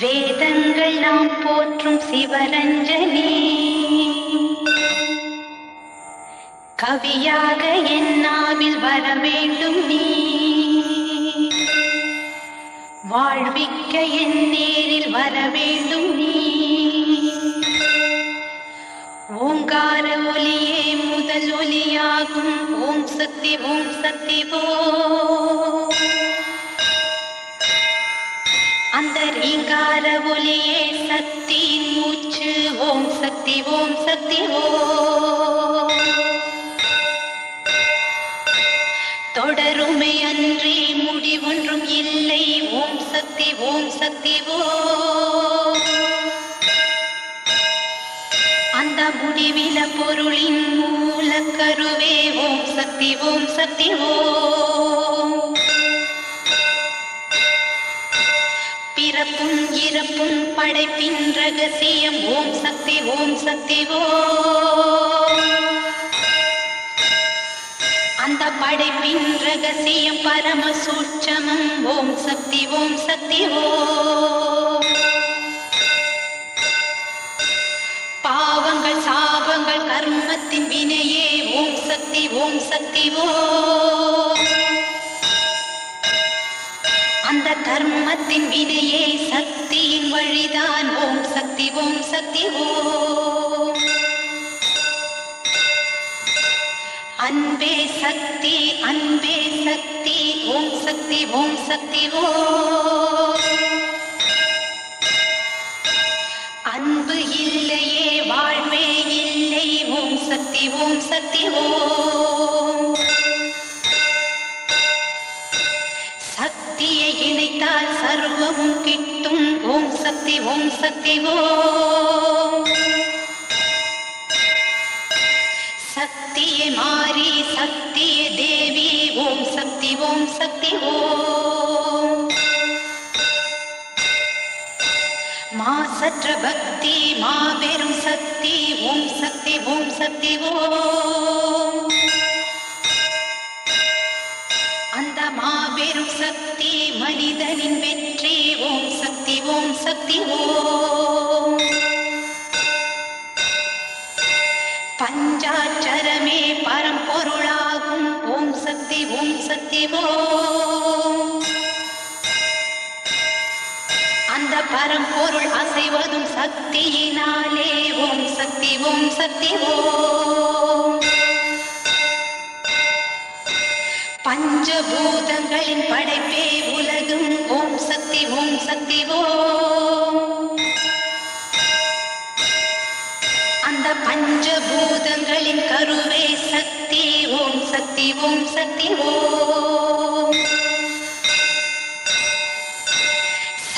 வேதங்கள் நாம் போற்றும் சிவரஞ்சனி. கவியாக என்னாவில் வர வேண்டும் நீ. வாழ்விக்க என் நேரில் வர வேண்டும் நீ. ஓங்கார ஒலியே முதல் ஒலியாகும் ஓம் சக்தி ஓம் சக்தி போ. ரீங்கார ஒலியே சக்தியின் மூச்சு ஓம் சக்தி ஓம் சக்தி ஓம் தொடருமை அன்றி முடிவொன்றும் இல்லை ஓம் சக்தி ஓம் சக்தி ஓம் அந்த முடிவில பொருளின் மூலக்கருவே ஓம் சக்தி ஓம் சக்தி ஓம் பிறப்பும் இறப்பும் படைப்பின் ரகசியம். ஓம் சக்தி ஓம் சக்தி ஓம் அந்த படைப்பின் ரகசியம் பரம சூட்சமம். ஓம் சக்தி ஓம் சக்தி ஓம் பாவங்கள் சாபங்கள் கர்மத்தின் வினையே. ஓம் சக்தி ஓம் சக்தி ஓம் அந்த கர்மத்தின் வினையே சக்தியின் வழிதான். ஓம் சக்தி ஓம் சக்தி ஓம். அன்பே சக்தி அன்பே சக்தி ஓம் சக்தி ஓம் சக்தி ஓம். சர்வமும் கிட்டும் ஓம் சக்தி ஓம் சக்தி ஓம் சக்தியே மாறி சக்தியே தேவி ஓம் சக்தி ஓம் சக்தி ஓம் மாசற்ற பக்தி மாபெரும் சக்தி ஓம் சக்தி ஓம் சக்தி ஓம் மாபெரும் சக்தி மனிதனின் வெற்றி. ஓம் சக்தி ஓம் சக்தி ஓம். பஞ்சாட்சரமே பரம்பொருளாகும். ஓம் சக்தி ஓம் சக்தி ஓம். அந்த பரம்பொருள் அசைவதும் சக்தியினாலே. ஓம் சக்தி ஓம் சக்தி ஓம். பஞ்சபூதங்களின் படைப்பே உலகும். ஓம் சக்தி ஓம் சக்தி ஓம். அந்த பஞ்சபூதங்களின் கருவே சக்தி ஓம் சக்தி ஓம் சக்தி ஓம்.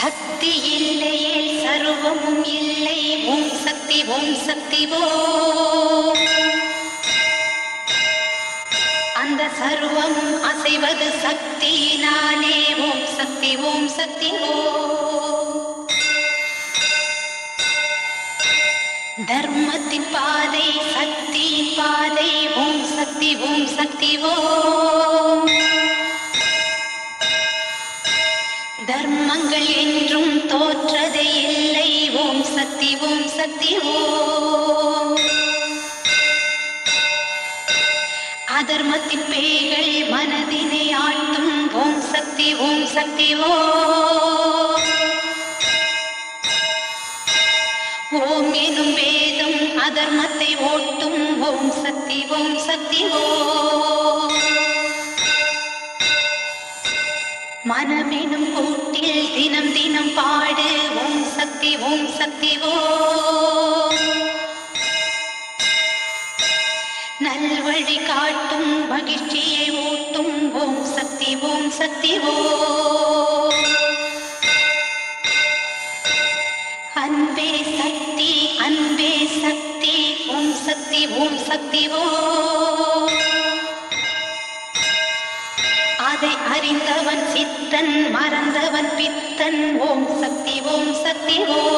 சக்தி இல்லையே சர்வமும் இல்லை. ஓம் சக்தி ஓம் சக்தி ஓம். சர்வம் சர்வமும் அசைவது சக்தியினாலே ஓம் சக்தி ஓம் சக்தி ஓம் தர்மத்தின் பாதை சக்தியின் பாதை ஓம் சக்தி ஓம் சக்தி ஓம் தர்மங்கள் என்றும் தோற்றதே இல்லை. ஓம் சக்தி ஓம் சக்தி ஓம் அதர்மத்தின் பேய்கள் மனதினை ஆட்டும். ஓம் சக்தி ஓம் சக்தி ஓம் எனும் வேதம் அதர்மத்தை ஓட்டும். ஓம் சக்தி ஓம் சக்தி ஓம் மனமெனும் கூட்டில் தினம் தினம் பாடு. ஓம் சக்தி ஓம் சக்தி ஓ. காட்டும் மகிழ்ச்சியை ஊட்டும். ஓம் சக்தி ஓம் சக்தி ஓம் அன்பே சக்தி அன்பே சக்தி ஓம் சக்தி ஓம் சக்தி ஓம் அதை அறிந்தவன் சித்தன் மறந்தவன் பித்தன். ஓம் சக்தி ஓம் சக்தி ஓ.